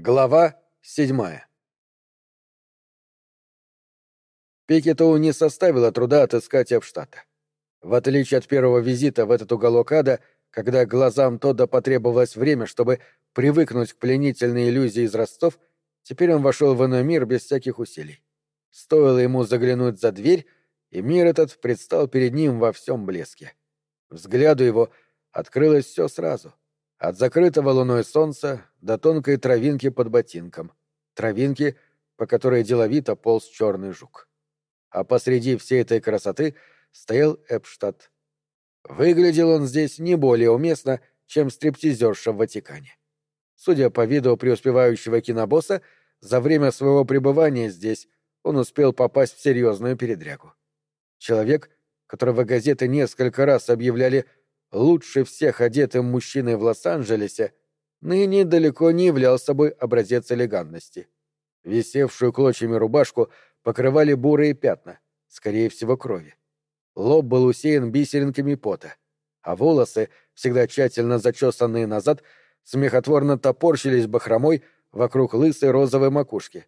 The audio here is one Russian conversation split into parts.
Глава седьмая Пикету не составило труда отыскать Эпштадта. В отличие от первого визита в этот уголок ада, когда глазам Тодда потребовалось время, чтобы привыкнуть к пленительной иллюзии из теперь он вошел в иной мир без всяких усилий. Стоило ему заглянуть за дверь, и мир этот предстал перед ним во всем блеске. Взгляду его открылось все сразу — от закрытого луной солнца до тонкой травинки под ботинком. Травинки, по которой деловито полз черный жук. А посреди всей этой красоты стоял Эпштадт. Выглядел он здесь не более уместно, чем стриптизерша в Ватикане. Судя по виду преуспевающего кинобосса, за время своего пребывания здесь он успел попасть в серьезную передрягу. Человек, которого газеты несколько раз объявляли лучше всех одетым мужчиной в Лос-Анджелесе, ныне далеко не являл собой образец элегантности. Висевшую клочьями рубашку покрывали бурые пятна, скорее всего, крови. Лоб был усеян бисеринками пота, а волосы, всегда тщательно зачесанные назад, смехотворно топорщились бахромой вокруг лысой розовой макушки.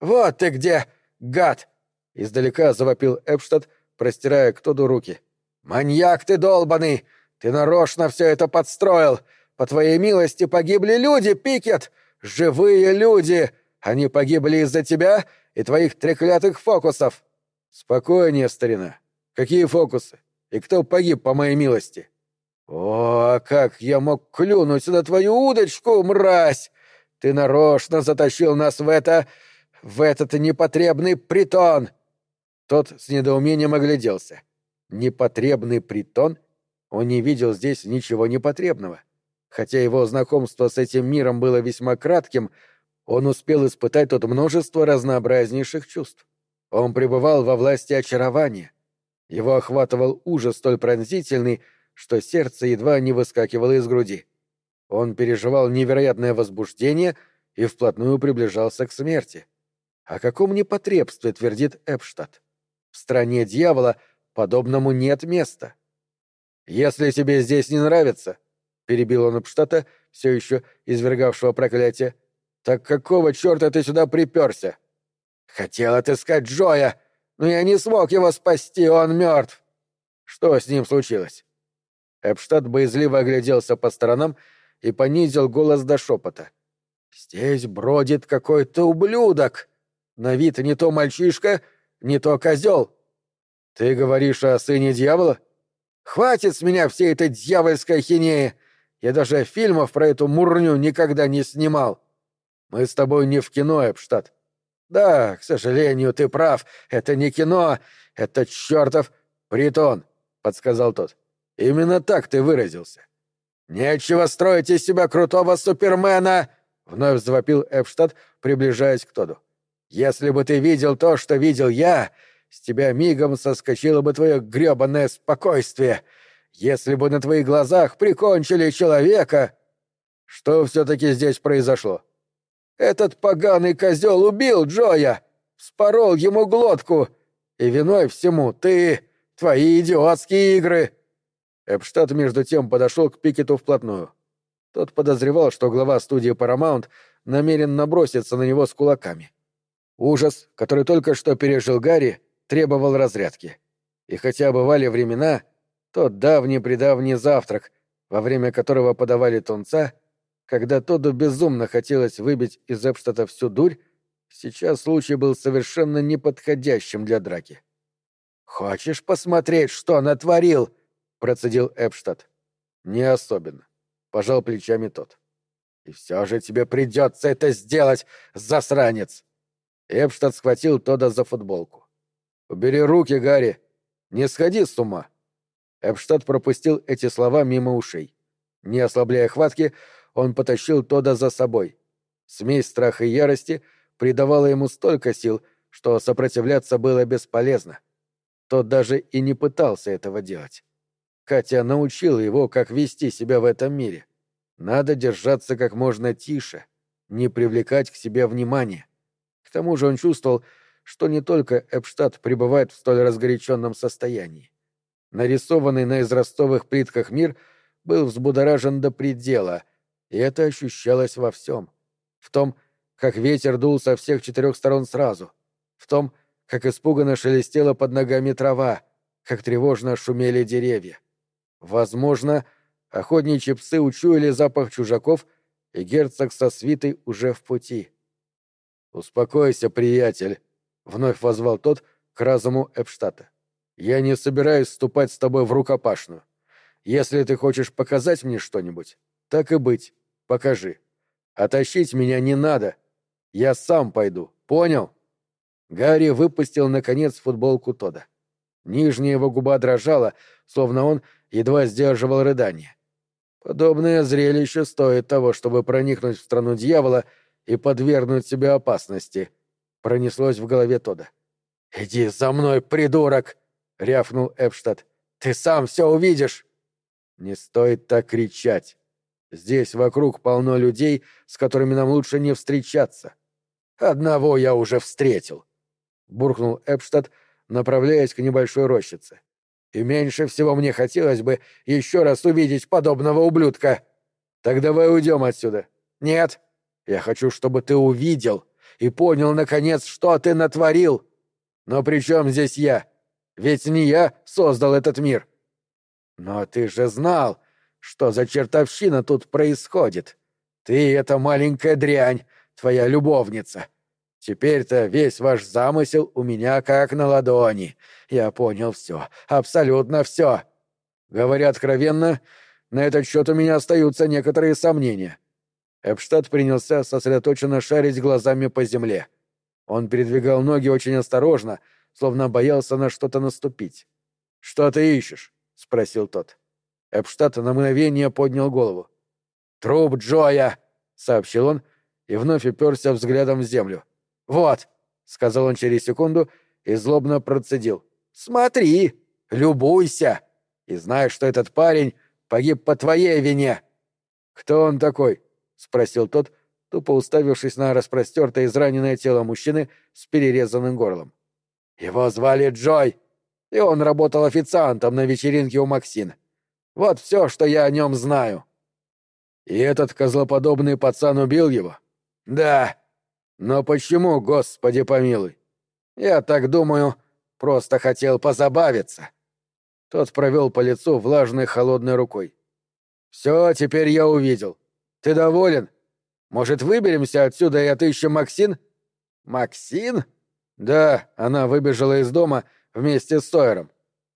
«Вот ты где, гад!» — издалека завопил Эпштадт, простирая к Тоду руки. «Маньяк ты долбаный! Ты нарочно все это подстроил. По твоей милости погибли люди, Пикет! Живые люди! Они погибли из-за тебя и твоих треклятых фокусов!» «Спокойнее, старина. Какие фокусы? И кто погиб по моей милости?» «О, как я мог клюнуть на твою удочку, мразь! Ты нарочно затащил нас в это... в этот непотребный притон!» Тот с недоумением огляделся. «Непотребный притон?» Он не видел здесь ничего непотребного. Хотя его знакомство с этим миром было весьма кратким, он успел испытать тут множество разнообразнейших чувств. Он пребывал во власти очарования. Его охватывал ужас столь пронзительный, что сердце едва не выскакивало из груди. Он переживал невероятное возбуждение и вплотную приближался к смерти. О каком непотребстве твердит Эпштадт? В стране дьявола подобному нет места. «Если тебе здесь не нравится», — перебил он Эпштата, все еще извергавшего проклятие, — «так какого черта ты сюда приперся?» «Хотел отыскать Джоя, но я не смог его спасти, он мертв». «Что с ним случилось?» Эпштадт боязливо огляделся по сторонам и понизил голос до шепота. «Здесь бродит какой-то ублюдок. На вид не то мальчишка, не то козел». «Ты говоришь о сыне дьявола?» Хватит с меня всей этой дьявольской хинеи! Я даже фильмов про эту мурню никогда не снимал. Мы с тобой не в кино, Эпштадт. Да, к сожалению, ты прав. Это не кино, это чертов притон, — подсказал тот. Именно так ты выразился. Нечего строить из себя крутого супермена, — вновь завопил Эпштадт, приближаясь к Тоду. Если бы ты видел то, что видел я, с тебя мигом соскочило бы твое грёбаное спокойствие, если бы на твоих глазах прикончили человека. Что все-таки здесь произошло? Этот поганый козел убил Джоя, вспорол ему глотку, и виной всему ты, твои идиотские игры. Эпштадт между тем подошел к Пикету вплотную. Тот подозревал, что глава студии Paramount намерен наброситься на него с кулаками. Ужас, который только что пережил Гарри, требовал разрядки. И хотя бывали времена, тот давний-предавний завтрак, во время которого подавали тунца, когда Тоду безумно хотелось выбить из Эпштата всю дурь, сейчас случай был совершенно неподходящим для драки. «Хочешь посмотреть, что натворил?» — процедил Эпштадт. «Не особенно», — пожал плечами тот. «И все же тебе придется это сделать, засранец!» Эпштадт схватил Тода за футболку. «Убери руки, Гарри! Не сходи с ума!» Эпштадт пропустил эти слова мимо ушей. Не ослабляя хватки, он потащил Тода за собой. Смесь страха и ярости придавала ему столько сил, что сопротивляться было бесполезно. Тот даже и не пытался этого делать. Катя научила его, как вести себя в этом мире. Надо держаться как можно тише, не привлекать к себе внимания. К тому же он чувствовал, что не только Эпштадт пребывает в столь разгоряченном состоянии. Нарисованный на израстовых плитках мир был взбудоражен до предела, и это ощущалось во всем. В том, как ветер дул со всех четырех сторон сразу, в том, как испуганно шелестела под ногами трава, как тревожно шумели деревья. Возможно, охотничьи псы учуяли запах чужаков, и герцог со свитой уже в пути. «Успокойся, приятель», — вновь возвал тот к разуму Эпштата. «Я не собираюсь вступать с тобой в рукопашную. Если ты хочешь показать мне что-нибудь, так и быть, покажи. А меня не надо. Я сам пойду, понял?» Гарри выпустил, наконец, футболку Тода. Нижняя его губа дрожала, словно он едва сдерживал рыдание. Подобное зрелище стоит того, чтобы проникнуть в страну дьявола и подвергнуть себя опасности, пронеслось в голове Тода. «Иди за мной, придурок!» — рявкнул Эпштадт. «Ты сам все увидишь!» «Не стоит так кричать. Здесь вокруг полно людей, с которыми нам лучше не встречаться. Одного я уже встретил!» — буркнул Эпштадт, направляясь к небольшой рощице. «И меньше всего мне хотелось бы еще раз увидеть подобного ублюдка. Так давай уйдем отсюда». «Нет, я хочу, чтобы ты увидел и понял, наконец, что ты натворил. Но при чем здесь я? Ведь не я создал этот мир». «Но ты же знал, что за чертовщина тут происходит. Ты — это маленькая дрянь, твоя любовница». Теперь-то весь ваш замысел у меня как на ладони. Я понял все, абсолютно все. Говоря откровенно, на этот счет у меня остаются некоторые сомнения. Эпштадт принялся сосредоточенно шарить глазами по земле. Он передвигал ноги очень осторожно, словно боялся на что-то наступить. «Что ты ищешь?» — спросил тот. Эпштадт на мгновение поднял голову. «Труп Джоя!» — сообщил он и вновь уперся взглядом в землю. «Вот», — сказал он через секунду и злобно процедил. «Смотри, любуйся, и знай, что этот парень погиб по твоей вине». «Кто он такой?» — спросил тот, тупо уставившись на распростертое израненное тело мужчины с перерезанным горлом. «Его звали Джой, и он работал официантом на вечеринке у Максин. Вот все, что я о нем знаю». «И этот козлоподобный пацан убил его?» «Да», но почему, Господи помилуй? Я так думаю, просто хотел позабавиться. Тот провел по лицу влажной холодной рукой. Все, теперь я увидел. Ты доволен? Может, выберемся отсюда и отыщем Максин? Максин? Да, она выбежала из дома вместе с Сойером.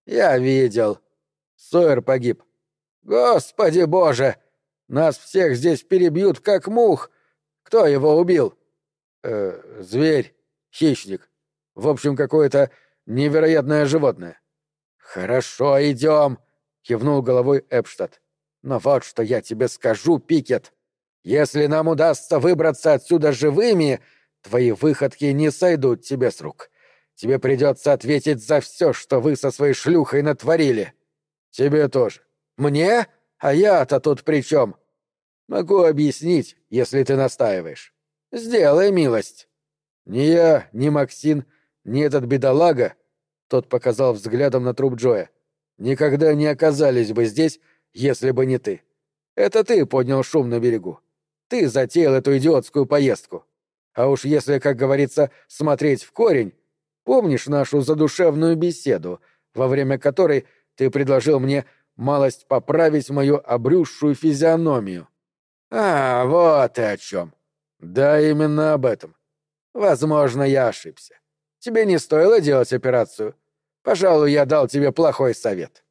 Я видел. Сойер погиб. Господи боже! Нас всех здесь перебьют, как мух. Кто его убил? э, зверь, хищник. В общем, какое-то невероятное животное. Хорошо, идем, кивнул головой Эпштадт. Но вот что я тебе скажу, Пикет. Если нам удастся выбраться отсюда живыми, твои выходки не сойдут тебе с рук. Тебе придется ответить за все, что вы со своей шлюхой натворили. Тебе тоже. Мне? А я-то тут при чем? Могу объяснить, если ты настаиваешь. Сделай милость. Ни я, ни Максин, ни этот бедолага, тот показал взглядом на труп Джоя, никогда не оказались бы здесь, если бы не ты. Это ты поднял шум на берегу. Ты затеял эту идиотскую поездку. А уж если, как говорится, смотреть в корень, помнишь нашу задушевную беседу, во время которой ты предложил мне малость поправить мою обрюзшую физиономию? А, вот и о чем. Да, именно об этом. Возможно, я ошибся. Тебе не стоило делать операцию. Пожалуй, я дал тебе плохой совет.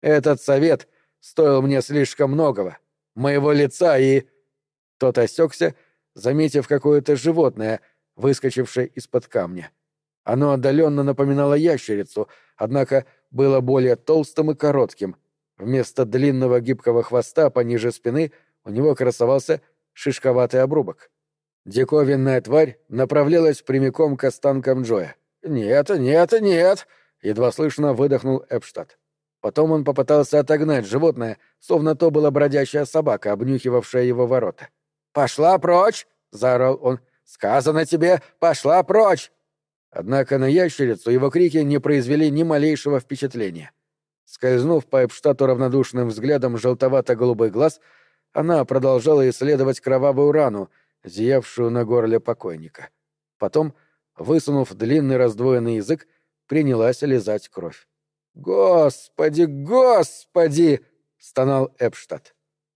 Этот совет стоил мне слишком многого. Моего лица и... Тот осекся, заметив какое-то животное, выскочившее из-под камня. Оно отдаленно напоминало ящерицу, однако было более толстым и коротким. Вместо длинного гибкого хвоста пониже спины у него красовался шишковатый обрубок. Диковинная тварь направлялась прямиком к останкам Джоя. «Нет, нет, нет!» — едва слышно выдохнул Эпштадт. Потом он попытался отогнать животное, словно то была бродящая собака, обнюхивавшая его ворота. «Пошла прочь!» — заорал он. «Сказано тебе, пошла прочь!» Однако на ящерицу его крики не произвели ни малейшего впечатления. Скользнув по Эпштату равнодушным взглядом желтовато-голубой глаз, она продолжала исследовать кровавую рану, зиявшую на горле покойника. Потом, высунув длинный раздвоенный язык, принялась лизать кровь. «Господи, господи!» — стонал Эпштадт.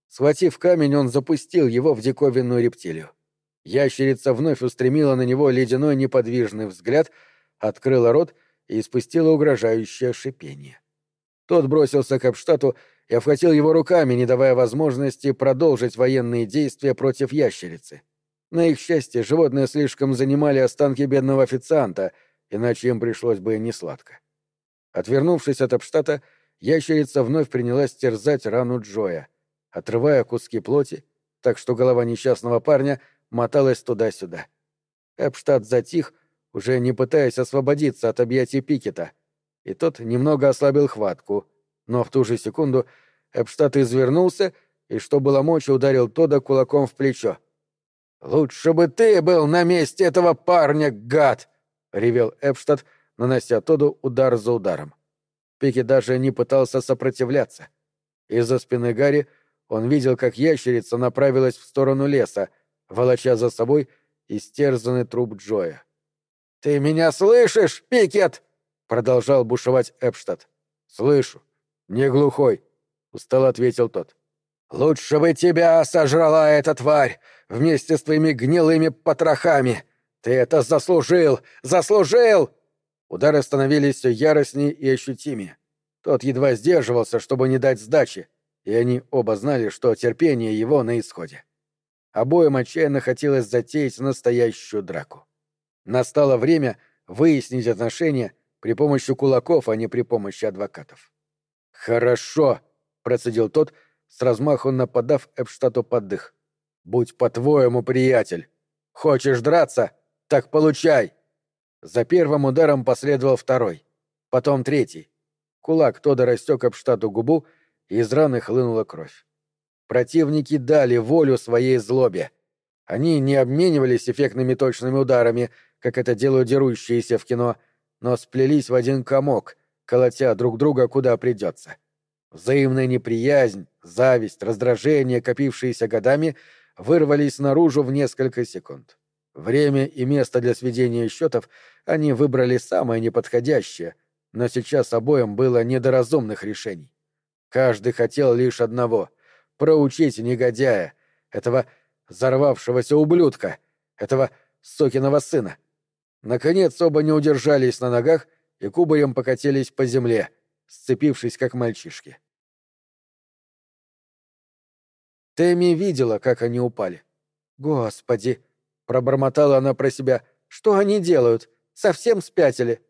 Схватив камень, он запустил его в диковинную рептилию. Ящерица вновь устремила на него ледяной неподвижный взгляд, открыла рот и испустила угрожающее шипение. Тот бросился к Эпштату и обхватил его руками, не давая возможности продолжить военные действия против ящерицы. На их счастье, животные слишком занимали останки бедного официанта, иначе им пришлось бы несладко. Отвернувшись от Эпштата, ящерица вновь принялась терзать рану Джоя, отрывая куски плоти, так что голова несчастного парня моталась туда-сюда. Эпштадт затих, уже не пытаясь освободиться от объятий Пикета, и тот немного ослабил хватку, но в ту же секунду Эпштадт извернулся и, что было мочи, ударил Тода кулаком в плечо. «Лучше бы ты был на месте этого парня, гад!» — ревел Эпштадт, нанося Тоду удар за ударом. Пики даже не пытался сопротивляться. Из-за спины Гарри он видел, как ящерица направилась в сторону леса, волоча за собой истерзанный труп Джоя. «Ты меня слышишь, Пикет?» — продолжал бушевать Эпштадт. «Слышу. Не глухой», — устало ответил тот. «Лучше бы тебя сожрала эта тварь вместе с твоими гнилыми потрохами! Ты это заслужил! Заслужил!» Удары становились все яростнее и ощутимее. Тот едва сдерживался, чтобы не дать сдачи, и они оба знали, что терпение его на исходе. Обоим отчаянно хотелось затеять настоящую драку. Настало время выяснить отношения при помощи кулаков, а не при помощи адвокатов. «Хорошо», — процедил тот, — с размаху нападав Эпштату под дых. «Будь по-твоему, приятель! Хочешь драться? Так получай!» За первым ударом последовал второй, потом третий. Кулак Тода растек Эпштату губу, из раны хлынула кровь. Противники дали волю своей злобе. Они не обменивались эффектными точными ударами, как это делают дерущиеся в кино, но сплелись в один комок, колотя друг друга куда придется. — Взаимная неприязнь, зависть, раздражение, копившиеся годами, вырвались наружу в несколько секунд. Время и место для сведения счетов они выбрали самое неподходящее, но сейчас обоим было недоразумных решений. Каждый хотел лишь одного — проучить негодяя, этого взорвавшегося ублюдка, этого сокиного сына. Наконец оба не удержались на ногах и кубарем покатились по земле — сцепившись как мальчишки. Тэмми видела, как они упали. «Господи!» — пробормотала она про себя. «Что они делают? Совсем спятили?»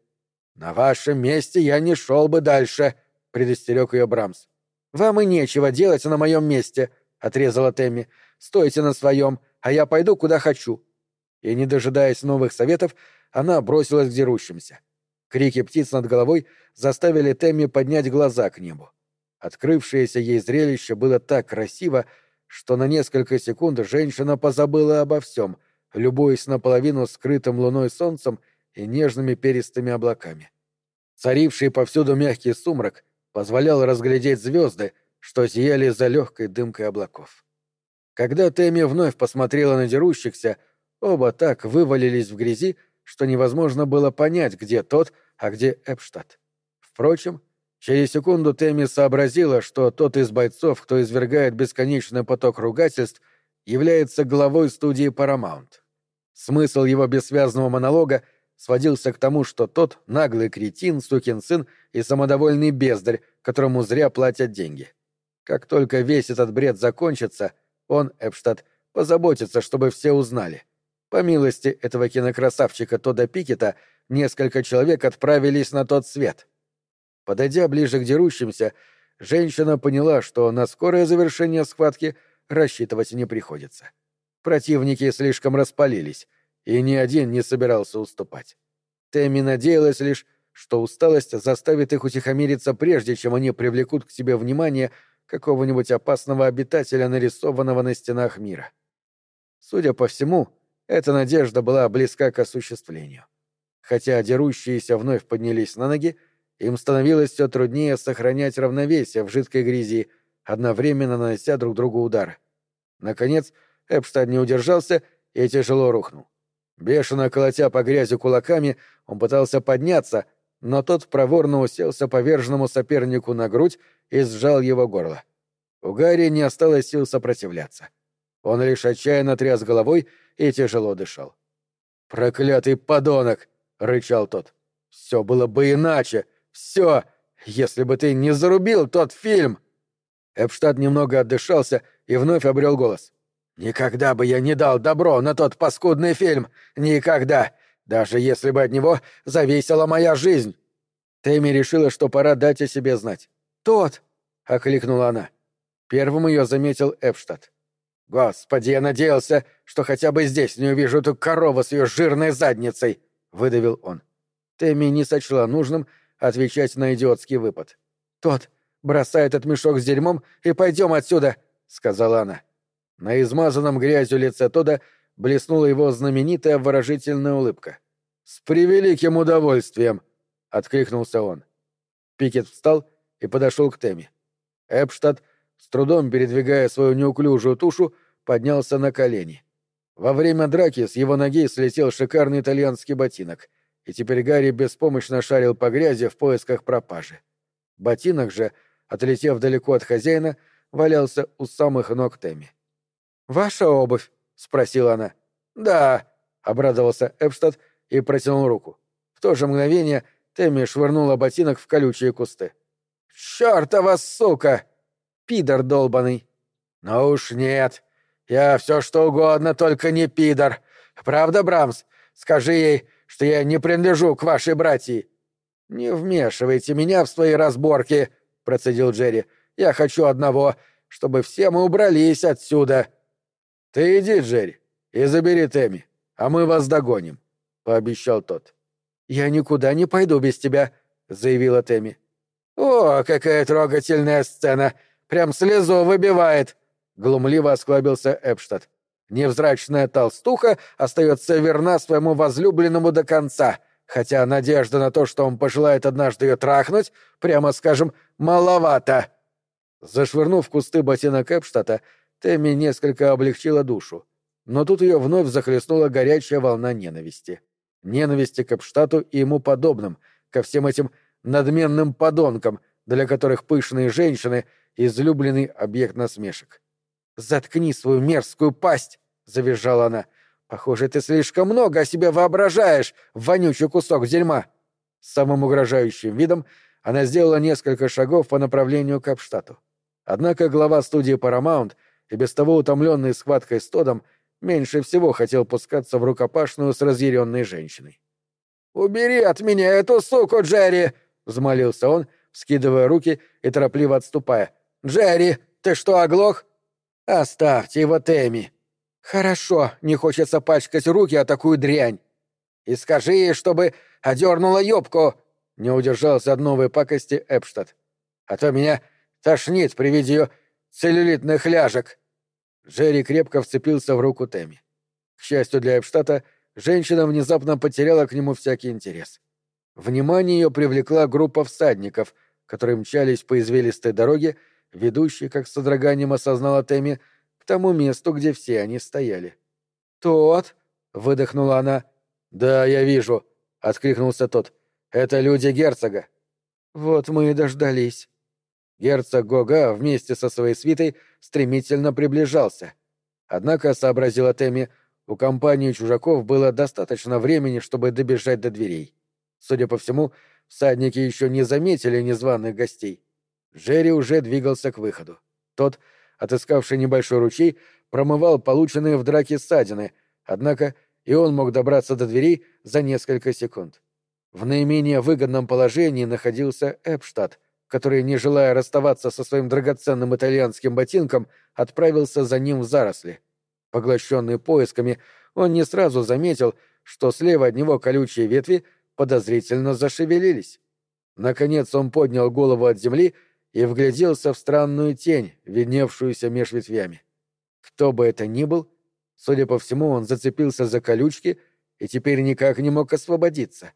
«На вашем месте я не шел бы дальше», — предостерег ее Брамс. «Вам и нечего делать на моем месте», — отрезала Тэмми. «Стойте на своем, а я пойду, куда хочу». И, не дожидаясь новых советов, она бросилась к дерущимся. Крики птиц над головой заставили Тэмми поднять глаза к небу. Открывшееся ей зрелище было так красиво, что на несколько секунд женщина позабыла обо всем, любуясь наполовину скрытым луной солнцем и нежными перистыми облаками. Царивший повсюду мягкий сумрак позволял разглядеть звезды, что зияли за легкой дымкой облаков. Когда Тэмми вновь посмотрела на дерущихся, оба так вывалились в грязи, что невозможно было понять, где тот, а где Эпштадт. Впрочем, через секунду Тэмми сообразила, что тот из бойцов, кто извергает бесконечный поток ругательств, является главой студии Paramount. Смысл его бессвязного монолога сводился к тому, что тот — наглый кретин, сукин сын и самодовольный бездарь, которому зря платят деньги. Как только весь этот бред закончится, он, Эпштадт, позаботится, чтобы все узнали. По милости этого кинокрасавчика Тода Пикета, несколько человек отправились на тот свет. Подойдя ближе к дерущимся, женщина поняла, что на скорое завершение схватки рассчитывать не приходится. Противники слишком распалились, и ни один не собирался уступать. Тэмми надеялась лишь, что усталость заставит их утихомириться прежде, чем они привлекут к себе внимание какого-нибудь опасного обитателя, нарисованного на стенах мира. Судя по всему, эта надежда была близка к осуществлению. Хотя дерущиеся вновь поднялись на ноги, им становилось все труднее сохранять равновесие в жидкой грязи, одновременно нанося друг другу удары. Наконец, Эпштадт не удержался и тяжело рухнул. Бешено колотя по грязи кулаками, он пытался подняться, но тот проворно уселся поверженному сопернику на грудь и сжал его горло. У Гарри не осталось сил сопротивляться. Он лишь отчаянно тряс головой и тяжело дышал. «Проклятый подонок!» — рычал тот. «Все было бы иначе! Все! Если бы ты не зарубил тот фильм!» Эпштадт немного отдышался и вновь обрел голос. «Никогда бы я не дал добро на тот паскудный фильм! Никогда! Даже если бы от него зависела моя жизнь!» Тэмми решила, что пора дать о себе знать. «Тот!» — окликнула она. Первым ее заметил Эпштадт. «Господи, я надеялся, что хотя бы здесь не увижу эту корову с ее жирной задницей!» — выдавил он. Тэмми не сочла нужным отвечать на идиотский выпад. «Тот, бросай этот мешок с дерьмом и пойдем отсюда!» — сказала она. На измазанном грязью лице Тода блеснула его знаменитая выражительная улыбка. «С превеликим удовольствием!» — откликнулся он. Пикет встал и подошел к Тэмми. Эпштадт, с трудом передвигая свою неуклюжую тушу, поднялся на колени. Во время драки с его ноги слетел шикарный итальянский ботинок, и теперь Гарри беспомощно шарил по грязи в поисках пропажи. Ботинок же, отлетев далеко от хозяина, валялся у самых ног Тэмми. «Ваша обувь?» — спросила она. «Да», — обрадовался Эпштадт и протянул руку. В то же мгновение Тэмми швырнула ботинок в колючие кусты. «Чёртова сука! Пидор долбаный!» «Ну уж нет. Я все что угодно, только не пидор. Правда, Брамс? Скажи ей, что я не принадлежу к вашей братьи». «Не вмешивайте меня в свои разборки», — процедил Джерри. «Я хочу одного, чтобы все мы убрались отсюда». «Ты иди, Джерри, и забери Тэмми, а мы вас догоним», — пообещал тот. «Я никуда не пойду без тебя», — заявила Тэмми. «О, какая трогательная сцена! Прям слезу выбивает!» — глумливо осклабился Эпштадт. «Невзрачная толстуха остается верна своему возлюбленному до конца, хотя надежда на то, что он пожелает однажды ее трахнуть, прямо скажем, маловато». Зашвырнув кусты ботинок Эпштадта, Тэмми несколько облегчила душу. Но тут ее вновь захлестнула горячая волна ненависти. Ненависти к Эпштату и ему подобным, ко всем этим надменным подонкам, для которых пышные женщины — излюбленный объект насмешек. «Заткни свою мерзкую пасть!» — завизжала она. «Похоже, ты слишком много о себе воображаешь, вонючий кусок дерьма!» Самым угрожающим видом она сделала несколько шагов по направлению к Апштату. Однако глава студии Paramount — и без того утомленный схваткой с Тодом, меньше всего хотел пускаться в рукопашную с разъяренной женщиной. «Убери от меня эту суку, Джерри!» — взмолился он, скидывая руки и торопливо отступая. «Джерри, ты что, оглох?» «Оставьте его Тэмми». «Хорошо, не хочется пачкать руки о такую дрянь». «И скажи ей, чтобы одернула юбку!» — не удержался от новой пакости Эпштадт. «А то меня тошнит при виде ее целлюлитных ляжек!» Джерри крепко вцепился в руку Тэмми. К счастью для Эпштата, женщина внезапно потеряла к нему всякий интерес. Внимание ее привлекла группа всадников, которые мчались по извилистой дороге, ведущей, как с содроганием осознала Тэмми, к тому месту, где все они стояли. «Тот?» — выдохнула она. «Да, я вижу», — откликнулся тот. «Это люди герцога». «Вот мы и дождались». Герцог Гога вместе со своей свитой стремительно приближался. Однако, сообразила Тэмми, у компании чужаков было достаточно времени, чтобы добежать до дверей. Судя по всему, всадники еще не заметили незваных гостей. Джерри уже двигался к выходу. Тот, отыскавший небольшой ручей, промывал полученные в драке ссадины, однако и он мог добраться до дверей за несколько секунд. В наименее выгодном положении находился Эпштадт, который, не желая расставаться со своим драгоценным итальянским ботинком, отправился за ним в заросли. Поглощенный поисками, он не сразу заметил, что слева от него колючие ветви подозрительно зашевелились. Наконец он поднял голову от земли и вгляделся в странную тень, видневшуюся меж ветвями. Кто бы это ни был, судя по всему, он зацепился за колючки и теперь никак не мог освободиться.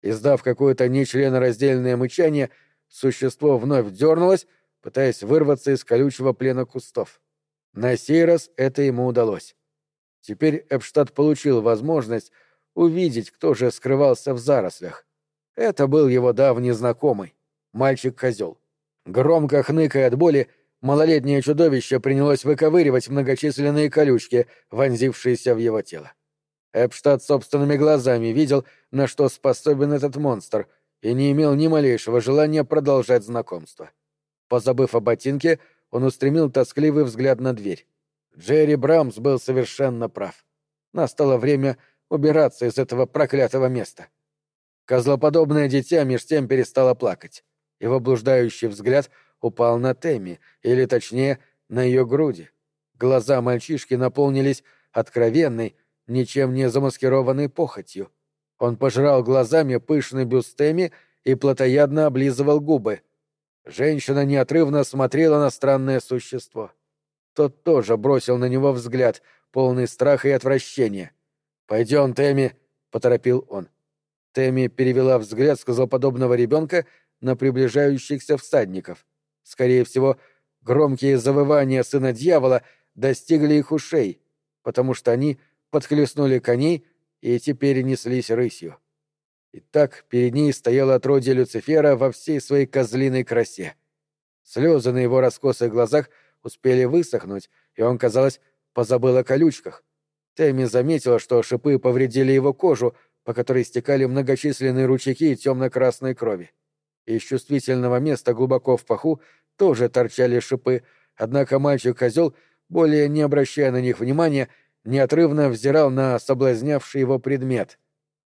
Издав какое-то нечленораздельное мычание, существо вновь дернулось, пытаясь вырваться из колючего плена кустов. На сей раз это ему удалось. Теперь Эпштадт получил возможность увидеть, кто же скрывался в зарослях. Это был его давний знакомый, мальчик-козел. Громко хныкая от боли, малолетнее чудовище принялось выковыривать многочисленные колючки, вонзившиеся в его тело. Эпштадт собственными глазами видел, на что способен этот монстр, и не имел ни малейшего желания продолжать знакомство. Позабыв о ботинке, он устремил тоскливый взгляд на дверь. Джерри Брамс был совершенно прав. Настало время убираться из этого проклятого места. Козлоподобное дитя меж тем перестало плакать. Его блуждающий взгляд упал на Тэмми, или точнее, на ее груди. Глаза мальчишки наполнились откровенной, ничем не замаскированной похотью. Он пожрал глазами пышный бюст Тэмми и плотоядно облизывал губы. Женщина неотрывно смотрела на странное существо. Тот тоже бросил на него взгляд, полный страха и отвращения. «Пойдем, Тэмми», — поторопил он. Тэмми перевела взгляд с козлоподобного ребенка на приближающихся всадников. Скорее всего, громкие завывания сына дьявола достигли их ушей, потому что они подхлестнули коней и теперь неслись рысью. Итак, перед ней стояло отродье Люцифера во всей своей козлиной красе. Слезы на его раскосых глазах успели высохнуть, и он, казалось, позабыл о колючках. Тэмми заметила, что шипы повредили его кожу, по которой стекали многочисленные ручейки темно-красной крови. Из чувствительного места глубоко в паху тоже торчали шипы, однако мальчик-козел, более не обращая на них внимания, неотрывно взирал на соблазнявший его предмет.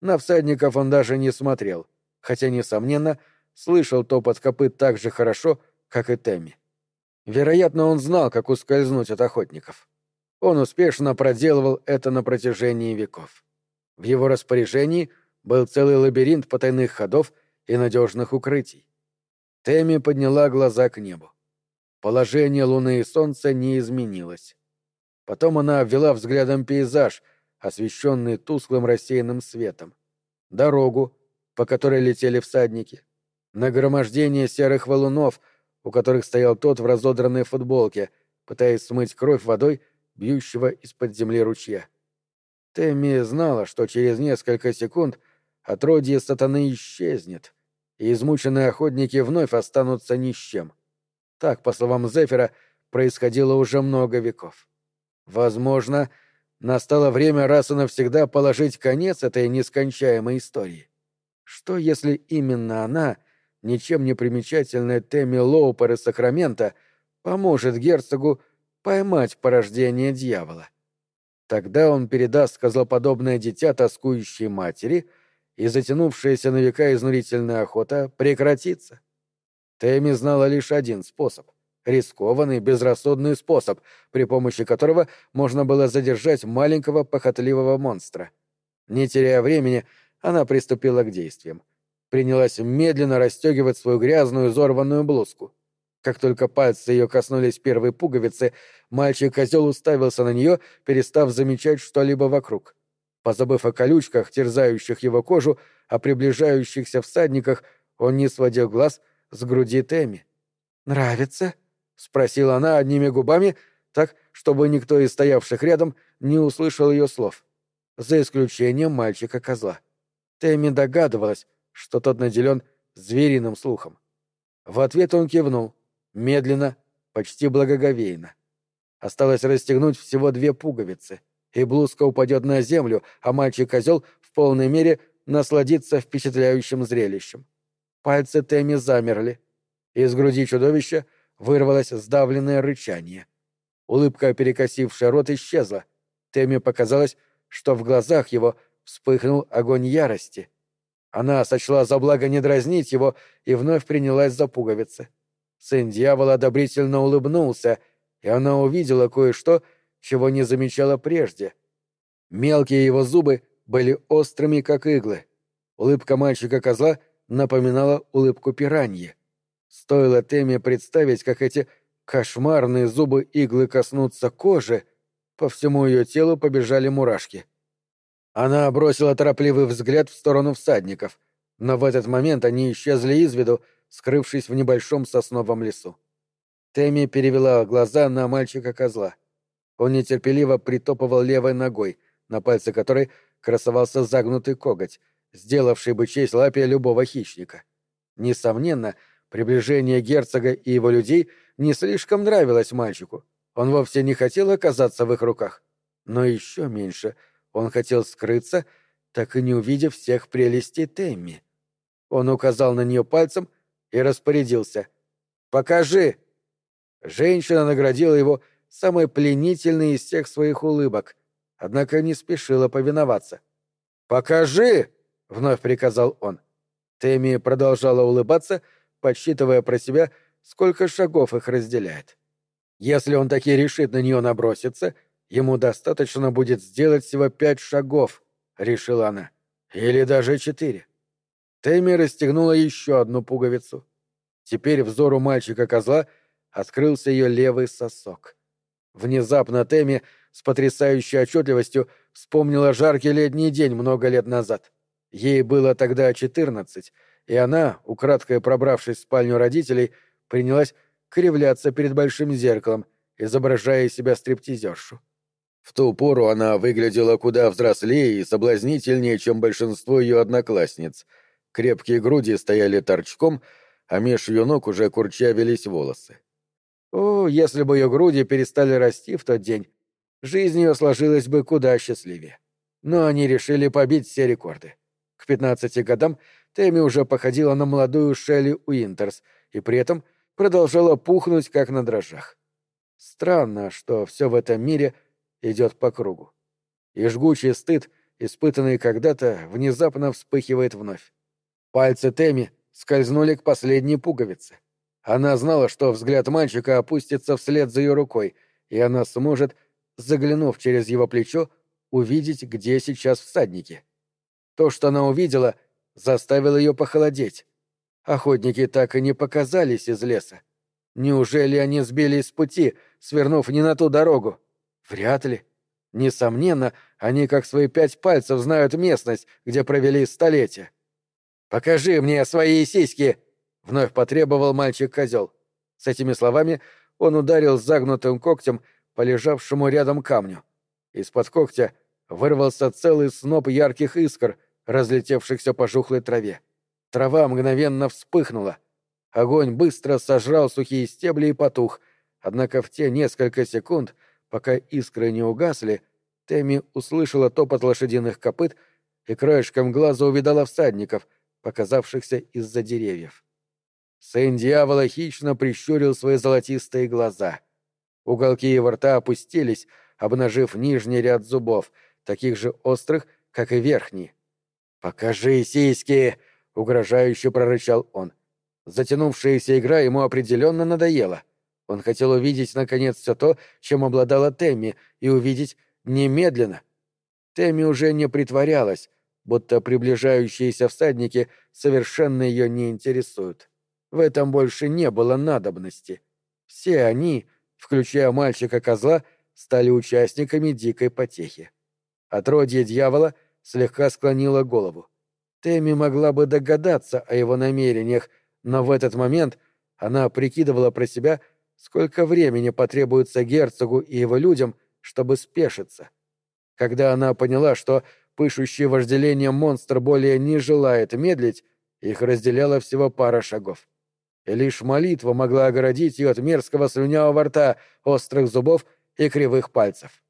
На всадников он даже не смотрел, хотя, несомненно, слышал топот копыт так же хорошо, как и Тэмми. Вероятно, он знал, как ускользнуть от охотников. Он успешно проделывал это на протяжении веков. В его распоряжении был целый лабиринт потайных ходов и надежных укрытий. Тэмми подняла глаза к небу. Положение Луны и Солнца не изменилось. Потом она обвела взглядом пейзаж, освещенный тусклым рассеянным светом. Дорогу, по которой летели всадники. Нагромождение серых валунов, у которых стоял тот в разодранной футболке, пытаясь смыть кровь водой, бьющего из-под земли ручья. Тэмми знала, что через несколько секунд отродье сатаны исчезнет, и измученные охотники вновь останутся ни с чем. Так, по словам Зефира, происходило уже много веков. Возможно, настало время раз и навсегда положить конец этой нескончаемой истории. Что если именно она, ничем не примечательная Тэмми Лоупер из Сакрамента, поможет герцогу поймать порождение дьявола? Тогда он передаст козлоподобное дитя тоскующей матери, и затянувшаяся на века изнурительная охота прекратится. Тэмми знала лишь один способ — рискованный, безрассудный способ, при помощи которого можно было задержать маленького похотливого монстра. Не теряя времени, она приступила к действиям. Принялась медленно расстегивать свою грязную, изорванную блузку. Как только пальцы ее коснулись первой пуговицы, мальчик-козел уставился на нее, перестав замечать что-либо вокруг. Позабыв о колючках, терзающих его кожу, о приближающихся всадниках, он не сводил глаз с груди Тэмми. «Нравится?» — спросила она одними губами, так, чтобы никто из стоявших рядом не услышал ее слов. За исключением мальчика-козла. Тэмми догадывалась, что тот наделен звериным слухом. В ответ он кивнул, медленно, почти благоговейно. Осталось расстегнуть всего две пуговицы, и блузка упадет на землю, а мальчик-козел в полной мере насладится впечатляющим зрелищем. Пальцы Тэмми замерли. Из груди чудовища вырвалось сдавленное рычание. Улыбка, перекосившая рот, исчезла. Тэмми показалось, что в глазах его вспыхнул огонь ярости. Она сочла за благо не дразнить его и вновь принялась за пуговицы. Сын дьявола одобрительно улыбнулся, и она увидела кое-что, чего не замечала прежде. Мелкие его зубы были острыми, как иглы. Улыбка мальчика-козла напоминала улыбку пираньи. Стоило Теме представить, как эти кошмарные зубы иглы коснутся кожи, по всему ее телу побежали мурашки. Она бросила торопливый взгляд в сторону всадников, но в этот момент они исчезли из виду, скрывшись в небольшом сосновом лесу. Тэмми перевела глаза на мальчика-козла. Он нетерпеливо притопывал левой ногой, на пальце которой красовался загнутый коготь, сделавший бы честь лапе любого хищника. Несомненно, приближение герцога и его людей не слишком нравилось мальчику. Он вовсе не хотел оказаться в их руках. Но еще меньше он хотел скрыться, так и не увидев всех прелестей Темми. Он указал на нее пальцем и распорядился. «Покажи!» Женщина наградила его самой пленительной из всех своих улыбок, однако не спешила повиноваться. «Покажи!» — вновь приказал он. Тэмми продолжала улыбаться, подсчитывая про себя, сколько шагов их разделяет. Если он таки решит на нее наброситься, ему достаточно будет сделать всего пять шагов, — решила она. Или даже четыре. Тэмми расстегнула еще одну пуговицу. Теперь взору мальчика-козла открылся ее левый сосок. Внезапно Тэмми с потрясающей отчетливостью вспомнила жаркий летний день много лет назад. Ей было тогда четырнадцать, и она, украдкой пробравшись в спальню родителей, принялась кривляться перед большим зеркалом, изображая себя стриптизершу. В ту пору она выглядела куда взрослее и соблазнительнее, чем большинство ее одноклассниц. Крепкие груди стояли торчком, а меж ее ног уже курчавились волосы. О, если бы ее груди перестали расти в тот день, жизнь ее сложилась бы куда счастливее. Но они решили побить все рекорды. К пятнадцати годам Тэмми уже походила на молодую Шелли Уинтерс и при этом продолжала пухнуть, как на дрожжах. Странно, что все в этом мире идет по кругу. И жгучий стыд, испытанный когда-то, внезапно вспыхивает вновь. Пальцы Тэмми скользнули к последней пуговице. Она знала, что взгляд мальчика опустится вслед за ее рукой, и она сможет, заглянув через его плечо, увидеть, где сейчас всадники. То, что она увидела, заставило ее похолодеть. Охотники так и не показались из леса. Неужели они сбились с пути, свернув не на ту дорогу? Вряд ли. Несомненно, они как свои пять пальцев знают местность, где провели столетия. «Покажи мне свои сиськи!» — вновь потребовал мальчик-козел. С этими словами он ударил загнутым когтем по лежавшему рядом камню. Из-под когтя вырвался целый сноп ярких искр, разлетевшихся по жухлой траве. Трава мгновенно вспыхнула. Огонь быстро сожрал сухие стебли и потух, однако в те несколько секунд, пока искры не угасли, Тэмми услышала топот лошадиных копыт и краешком глаза увидала всадников, показавшихся из-за деревьев. Сын дьявола хищно прищурил свои золотистые глаза. Уголки его рта опустились, обнажив нижний ряд зубов, таких же острых, как и верхний. «Покажи сиськи!» — угрожающе прорычал он. Затянувшаяся игра ему определенно надоела. Он хотел увидеть, наконец, все то, чем обладала Тэмми, и увидеть немедленно. Тэмми уже не притворялась, будто приближающиеся всадники совершенно ее не интересуют. В этом больше не было надобности. Все они, включая мальчика-козла, стали участниками дикой потехи. Отродье дьявола слегка склонило голову. Тэмми могла бы догадаться о его намерениях, но в этот момент она прикидывала про себя, сколько времени потребуется герцогу и его людям, чтобы спешиться. Когда она поняла, что пышущий вожделением монстр более не желает медлить, их разделяла всего пара шагов и лишь молитва могла оградить ее от мерзкого слюнявого рта, острых зубов и кривых пальцев.